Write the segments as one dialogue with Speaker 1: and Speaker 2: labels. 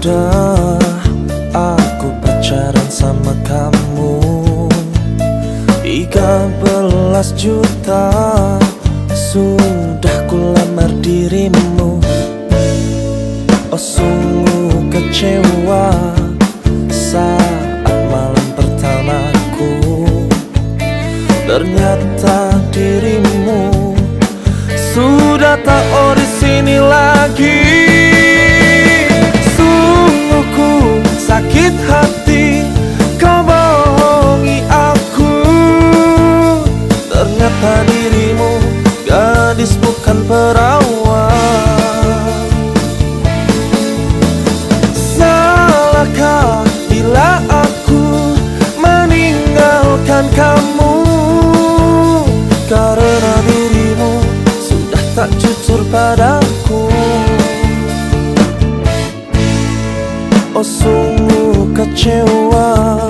Speaker 1: Sudah aku pacaran sama kamu. 13 juta Sudah ku lamar dirimu. Oh sungguh kecewa Saat malam pertamaku. Ternyata dirimu Sudah tak Ternyata dirimu gadis bukan perawan. Salahkah bila aku meninggalkan kamu? Karena dirimu sudah tak jujur padaku. Oh sungguh kecewa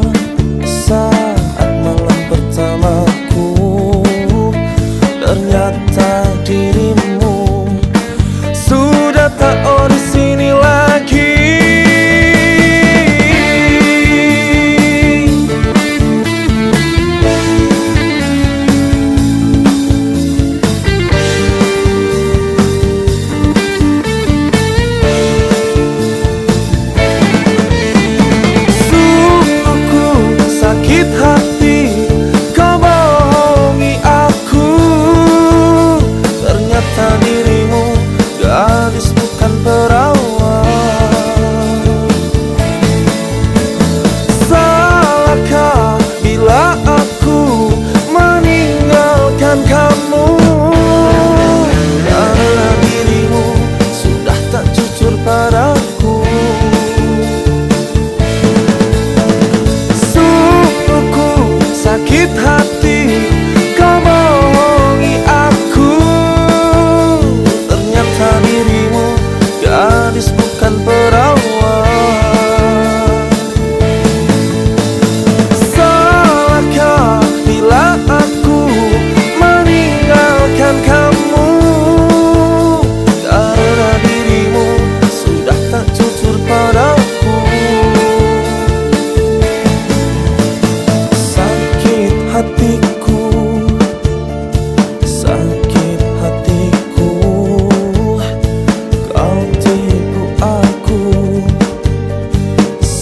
Speaker 1: meninggalkan kamu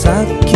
Speaker 1: exacto.